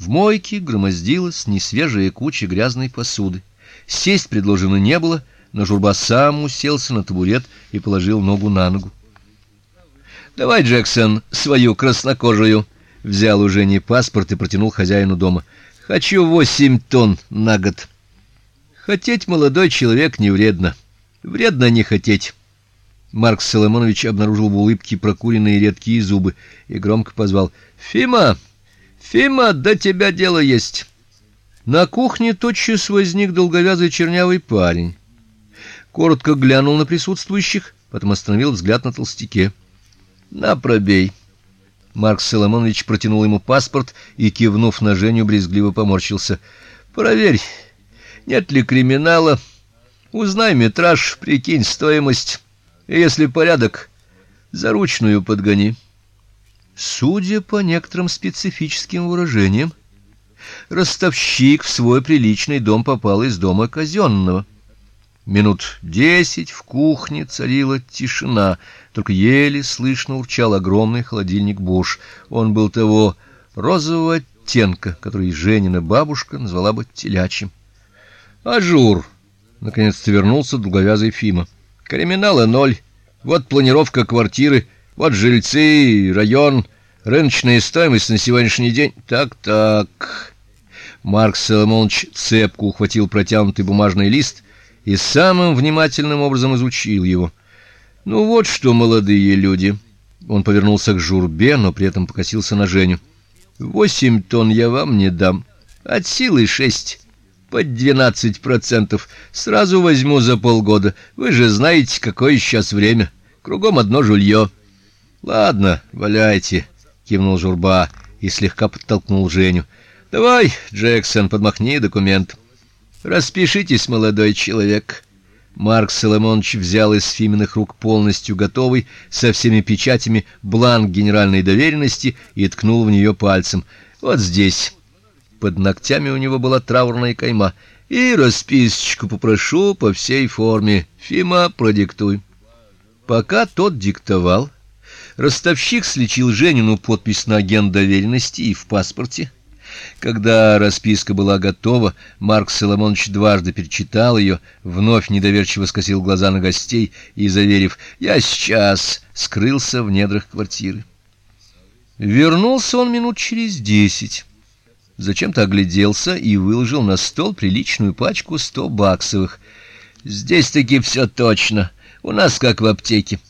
В мойке громоздилась несвежая куча грязной посуды. Сесть предложено не было, но Журба сам уселся на табурет и положил ногу на ногу. Давай, Джексон, свою краснокожую. Взял уже не паспорт и протянул хозяину дома. Хочу восемь тонн на год. Хотеть молодой человек не вредно. Вредно не хотеть. Марк Соломонович обнаружил в улыбке прокуренные редкие зубы и громко позвал: "Фима, Фима, до тебя дело есть". На кухне тотчас возник долговязый чернявый парень. Коротко глянул на присутствующих, потом остановил взгляд на толстяке. "На пробей". Марк Соломонович протянул ему паспорт и кивнув на Женю брезгливо поморщился. "Проверь, нет ли криминала. Узнай метраж, прикинь стоимость. Если порядок, заручную подгони". Судя по некоторым специфическим выражениям, ростовщик в свой приличный дом попал из дома казенного. Минут десять в кухне царила тишина, только еле слышно урчал огромный холодильник Bosch. Он был того розового оттенка, который Женина бабушка назвала бы телячьим. Ажур. Наконец-то вернулся долговязый Фима. Криминала ноль. Вот планировка квартиры, вот жильцы, район, рыночная стоимость на сегодняшний день. Так-так. Марк Соломонович цепко ухватил протянутый бумажный лист и самым внимательным образом изучил его. Ну вот что, молодые люди. Он повернулся к Журбе, но при этом покосился на Женю. Восемь тонн я вам не дам, от силы шесть, под двенадцать процентов. Сразу возьму за полгода. Вы же знаете, какое сейчас время. Кругом одно жулье. Ладно, валяйте, кивнул Журба и слегка подтолкнул Женю. Давай, Джексон, подмахни документ. Распишитесь, молодой человек. Марк Соломонович взял из Фиминых рук полностью готовый со всеми печатями бланк генеральной доверенности и ткнул в нее пальцем. Вот здесь. Под ногтями у него была траурная кайма. И расписочку попрошу по всей форме. Фима, продиктуй. Пока тот диктовал, ростовщик сличил Женину подпись на агент доверенности и в паспорте. Когда расписка была готова, Марк Соломонович дважды перечитал ее, вновь недоверчиво скосил глаза на гостей и, заверив: "Я сейчас", скрылся в недрах квартиры. Вернулся он минут через десять. Зачем-то огляделся и выложил на стол приличную пачку сто баксовых. Здесь таки все точно. У нас как в аптеке.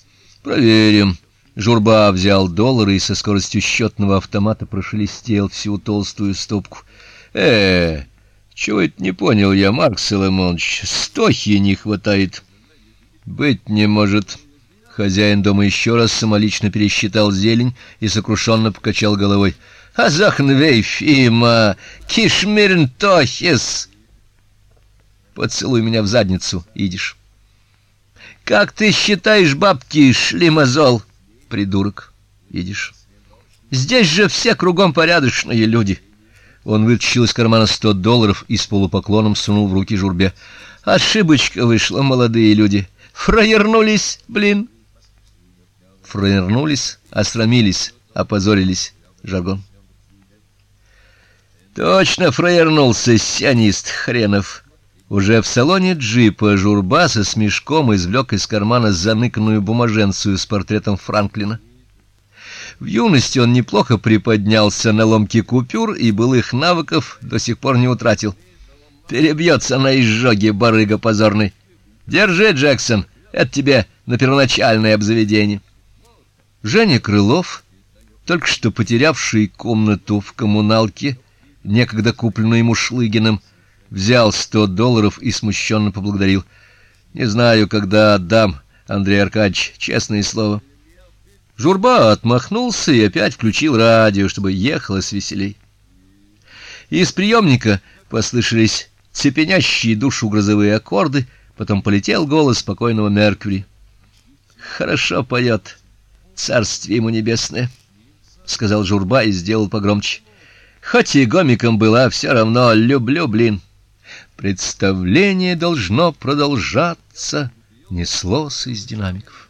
Проверим. Журба взял доллары и со скоростью счетного автомата прошелестел всю толстую стопку. Э, чего это не понял я, Марк Соломонович? Стохи не хватает. Быть не может. Хозяин дома еще раз самолично пересчитал зелень и сокрушенно покачал головой. Азахнвей Фима, кишмирн тохис. Поцелуй меня в задницу, идешь. Как ты считаешь, бабки, шлемазол? Придурок, видишь? Здесь же все кругом порядочные люди. Он вытащил из кармана сто долларов и с полупоклоном сунул в руки Журбе. Ошибочка вышла, молодые люди. Фраернулись, блин. Фраернулись, осрамились, опозорились, жаргон. Точно фраернулся сионист хренов. Уже в салоне джипа Журба со смешком извлек из кармана заныканную бумаженцию с портретом Франклина. В юности он неплохо приподнялся на ломке купюр и былых навыков до сих пор не утратил. Перебьется на изжоге барыга позорный. Держи, Джексон, это тебе на первоначальное обзаведение. Женя Крылов, только что потерявший комнату в коммуналке, некогда купленную ему Шлыгиным, взял сто долларов и смущенно поблагодарил. Не знаю, когда отдам, Андрей Аркадьевич, честное слово. Журба отмахнулся и опять включил радио, чтобы ехалось веселей. Из приемника послышались цепенящие душу грозовые аккорды, потом полетел голос спокойного Меркьюри. Хорошо поет, царствие ему небесное, сказал Журба и сделал погромче. Хоть и гомиком была, все равно люблю, блин. Представление должно продолжаться, неслось из динамиков.